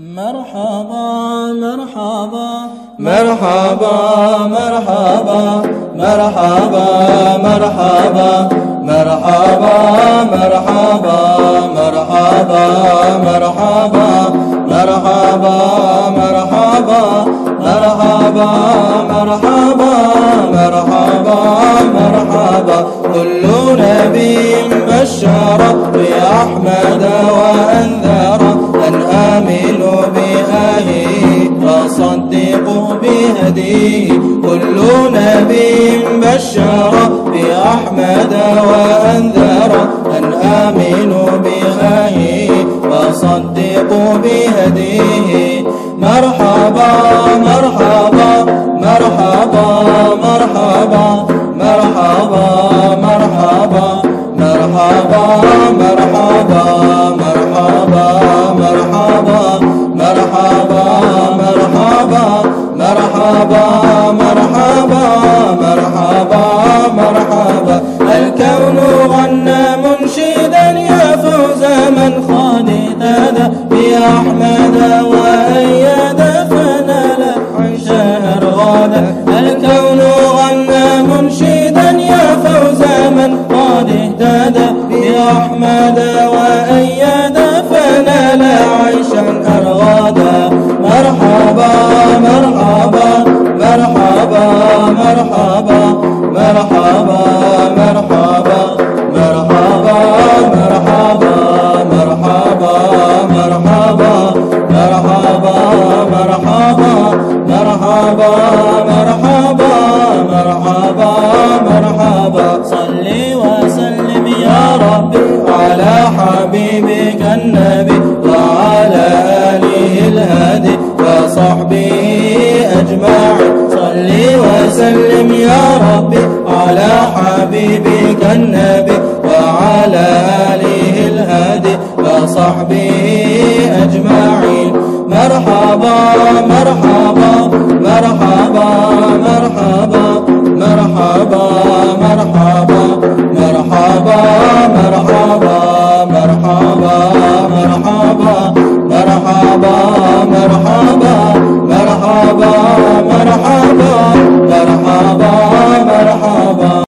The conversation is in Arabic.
مرحبا مرحبا مرحبا مرحبا مرحبا مرحبا مرحبا مرحبا مرحبا مرحبا مرحبا مرحبا مرحبا مرحبا مرحبا مرحبا كل نبي بشر بأحمد وأنذر كل نبي بشر بأحمد وأنذر أن آمنوا بآيه وصدقوا بهديه مرحبا مرحبا مرحبا مرحبا مرحبا مرحبا مرحبا مرحبا مرحبا مرحبا مرحبا مرحبا مرحبا مرحبا. الكون غنى منشدا يا فوز من اهتدى بأحمد وأيد فنال عن غدا الكون غنى منشدا يا فوز من قد اهتدى بأحمد وأيد فنال عيشا مرحبا مرحبا مرحبا مرحبا مرحبا مرحبا مرحبا. صل وسلم يا ربي على حبيبك النبي وعلى آله الهادي وصحبه أجمعين. صل وسلم يا ربي على حبيبك النبي وعلى آله الهادي وصحبه أجمعين مرحبا مرحبا مرحبا مرحبا مرحبا مرحبا مرحبا مرحبا مرحبا مرحبا مرحبا مرحبا مرحبا مرحبا مرحبا